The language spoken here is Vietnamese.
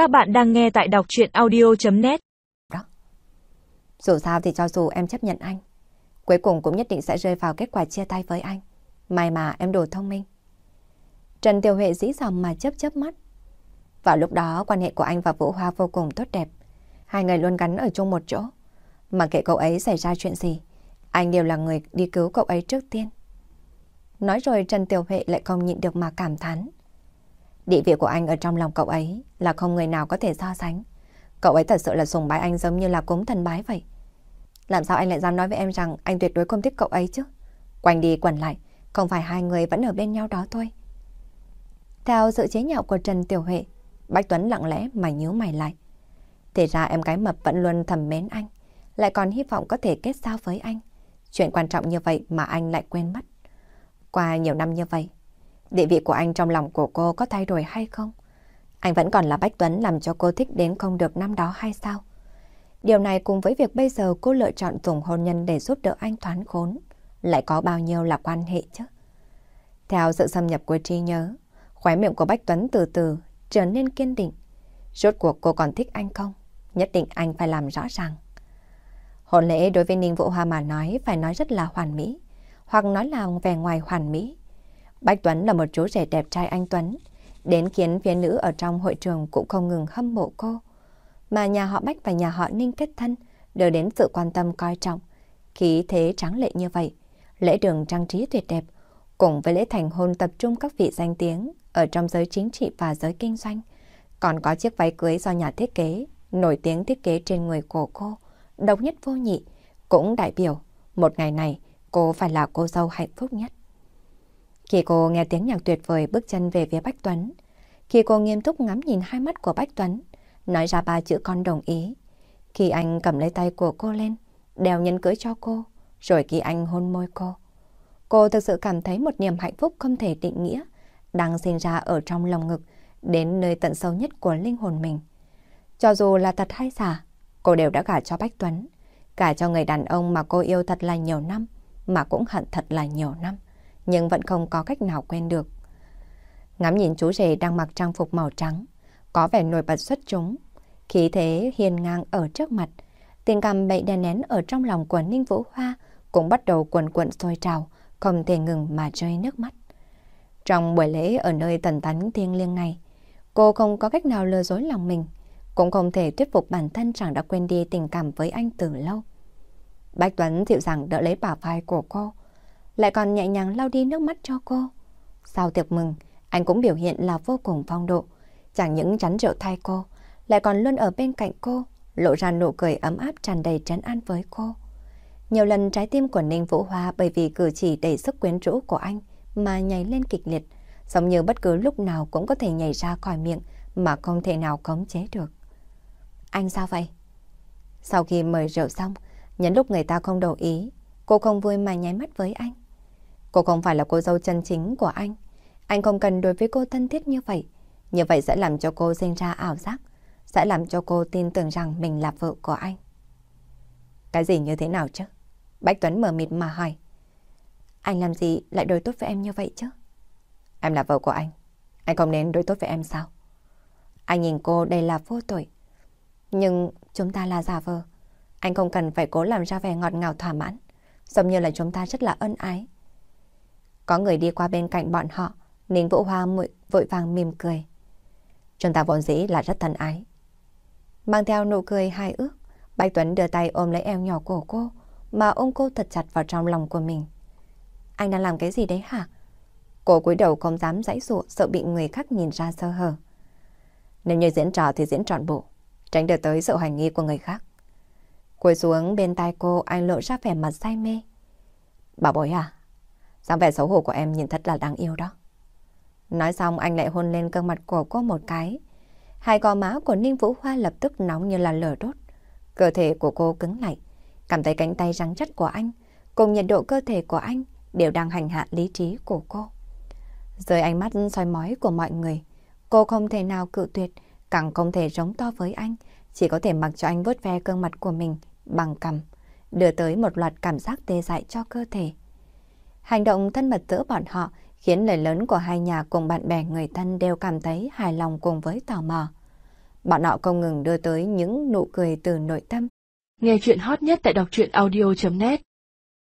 Các bạn đang nghe tại đọc chuyện audio.net Đó. Dù sao thì cho dù em chấp nhận anh, cuối cùng cũng nhất định sẽ rơi vào kết quả chia tay với anh. May mà em đủ thông minh. Trần Tiểu Huệ dĩ dòng mà chớp chớp mắt. Vào lúc đó, quan hệ của anh và Vũ Hoa vô cùng tốt đẹp. Hai người luôn gắn ở chung một chỗ. Mà kệ cậu ấy xảy ra chuyện gì, anh đều là người đi cứu cậu ấy trước tiên. Nói rồi Trần Tiểu Huệ lại không nhịn được mà cảm thán. Địa vị của anh ở trong lòng cậu ấy là không người nào có thể so sánh. Cậu ấy thật sự là sùng bái anh giống như là cúng thần bái vậy. Làm sao anh lại dám nói với em rằng anh tuyệt đối không thích cậu ấy chứ? Quanh đi quẩn lại, không phải hai người vẫn ở bên nhau đó thôi. Theo sự chế nhạo của Trần Tiểu Huệ, Bách Tuấn lặng lẽ mà nhíu mày lại. Thì ra em gái mập vẫn luôn thầm mến anh, lại còn hy vọng có thể kết giao với anh. Chuyện quan trọng như vậy mà anh lại quên mất. Qua nhiều năm như vậy, địa vị của anh trong lòng của cô có thay đổi hay không? Anh vẫn còn là Bách Tuấn làm cho cô thích đến không được năm đó hay sao? Điều này cùng với việc bây giờ cô lựa chọn dùng hôn nhân để giúp đỡ anh thoán khốn, lại có bao nhiêu là quan hệ chứ? Theo sự xâm nhập của trí nhớ, khóe miệng của Bách Tuấn từ từ trở nên kiên định. Rốt cuộc cô còn thích anh không? Nhất định anh phải làm rõ ràng. Hôn lễ đối với Ninh Vũ Hoa mà nói phải nói rất là hoàn mỹ, hoặc nói là vẻ ngoài hoàn mỹ. Bách Tuấn là một chú rể đẹp trai anh Tuấn, đến khiến phía nữ ở trong hội trường cũng không ngừng hâm mộ cô. Mà nhà họ Bách và nhà họ Ninh kết thân đều đến sự quan tâm coi trọng. Khí thế tráng lệ như vậy, lễ đường trang trí tuyệt đẹp, cùng với lễ thành hôn tập trung các vị danh tiếng ở trong giới chính trị và giới kinh doanh. Còn có chiếc váy cưới do nhà thiết kế, nổi tiếng thiết kế trên người của cô, độc nhất vô nhị, cũng đại biểu một ngày này cô phải là cô dâu hạnh phúc nhất. Khi cô nghe tiếng nhạc tuyệt vời bước chân về phía Bách Tuấn, khi cô nghiêm túc ngắm nhìn hai mắt của Bách Tuấn, nói ra ba chữ con đồng ý. Khi anh cầm lấy tay của cô lên, đeo nhẫn cưới cho cô, rồi khi anh hôn môi cô. Cô thực sự cảm thấy một niềm hạnh phúc không thể định nghĩa, đang sinh ra ở trong lòng ngực, đến nơi tận sâu nhất của linh hồn mình. Cho dù là thật hay giả, cô đều đã gả cho Bách Tuấn, cả cho người đàn ông mà cô yêu thật là nhiều năm, mà cũng hận thật là nhiều năm, nhưng vẫn không có cách nào quen được. Ngắm nhìn chú rể đang mặc trang phục màu trắng, có vẻ nổi bật xuất chúng, khí thế hiền ngang ở trước mặt, tình cảm bậy đè nén ở trong lòng của Ninh Vũ Hoa cũng bắt đầu cuồn cuộn sôi trào, không thể ngừng mà rơi nước mắt. Trong buổi lễ ở nơi tần tánh thiêng liêng này, cô không có cách nào lừa dối lòng mình, cũng không thể thuyết phục bản thân rằng đã quên đi tình cảm với anh từ lâu. Bách Tuấn dịu dàng đỡ lấy bả vai của cô, lại còn nhẹ nhàng lau đi nước mắt cho cô. Sau tiệc mừng, anh cũng biểu hiện là vô cùng phong độ, chẳng những chắn rượu thay cô, lại còn luôn ở bên cạnh cô, lộ ra nụ cười ấm áp tràn đầy trấn an với cô. Nhiều lần trái tim của Ninh Vũ Hoa bởi vì cử chỉ đầy sức quyến rũ của anh mà nhảy lên kịch liệt, giống như bất cứ lúc nào cũng có thể nhảy ra khỏi miệng mà không thể nào khống chế được. Anh sao vậy? Sau khi mời rượu xong, nhấn lúc người ta không đồng ý, cô không vui mà nháy mắt với anh. Cô không phải là cô dâu chân chính của anh. Anh không cần đối với cô thân thiết như vậy. Như vậy sẽ làm cho cô sinh ra ảo giác, sẽ làm cho cô tin tưởng rằng mình là vợ của anh. Cái gì như thế nào chứ? Bách Tuấn mở mịt mà hỏi. Anh làm gì lại đối tốt với em như vậy chứ? Em là vợ của anh. Anh không nên đối tốt với em sao? Anh nhìn cô đây là vô tội. Nhưng chúng ta là giả vờ. Anh không cần phải cố làm ra vẻ ngọt ngào thỏa mãn. Giống như là chúng ta rất là ân ái. Có người đi qua bên cạnh bọn họ. Ninh Vũ Hoa mụi, vội vàng mỉm cười. Chúng ta vốn dĩ là rất thân ái. Mang theo nụ cười hài ước, Bạch Tuấn đưa tay ôm lấy eo nhỏ của cô, mà ôm cô thật chặt vào trong lòng của mình. Anh đang làm cái gì đấy hả? Cô cúi đầu không dám giãy dụa, sợ bị người khác nhìn ra sơ hở. Nếu như diễn trò thì diễn trọn bộ, tránh được tới sự hoài nghi của người khác. Cúi xuống bên tai cô, anh lộ ra vẻ mặt say mê. Bảo bối à, dáng vẻ xấu hổ của em nhìn thật là đáng yêu đó. Nói xong anh lại hôn lên gương mặt của cô một cái. Hai gò má của Ninh Vũ Hoa lập tức nóng như là lửa đốt. Cơ thể của cô cứng lại, cảm thấy cánh tay rắn chắc của anh, cùng nhiệt độ cơ thể của anh đều đang hành hạ lý trí của cô. Dưới ánh mắt soi mói của mọi người, cô không thể nào cự tuyệt, càng không thể giống to với anh, chỉ có thể mặc cho anh vớt ve gương mặt của mình bằng cằm, đưa tới một loạt cảm giác tê dại cho cơ thể. Hành động thân mật giữa bọn họ khiến lời lớn của hai nhà cùng bạn bè người thân đều cảm thấy hài lòng cùng với tò mò. Bọn họ không ngừng đưa tới những nụ cười từ nội tâm. Nghe chuyện hot nhất tại đọc truyện audio.net